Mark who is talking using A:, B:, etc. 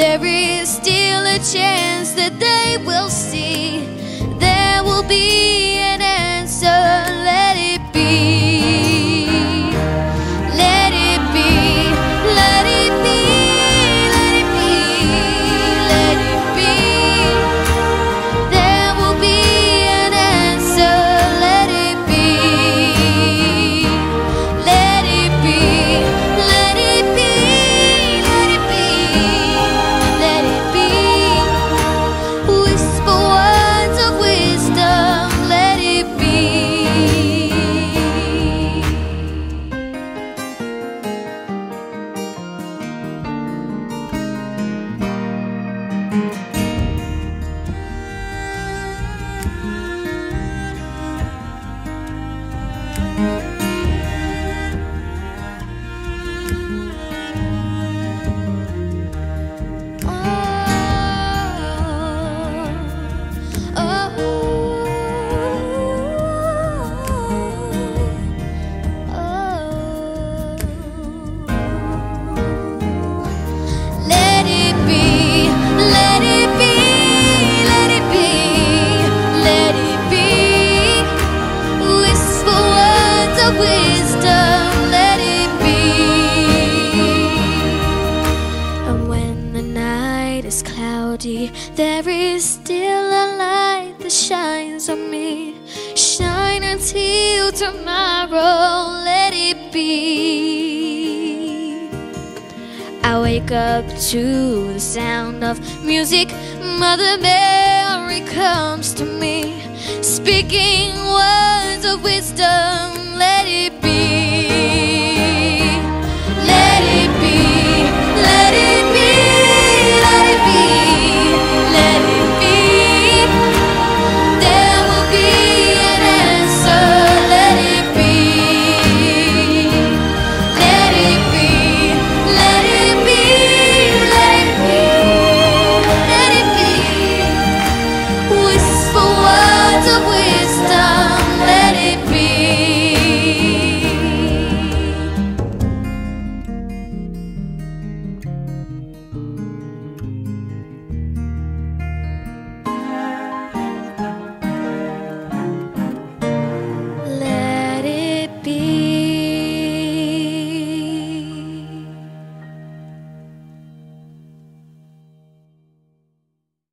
A: there is still a chance that they will see. There will be on me. Shine until tomorrow, let it be. I wake up to the sound of music. Mother Mary comes to me, speaking words of wisdom.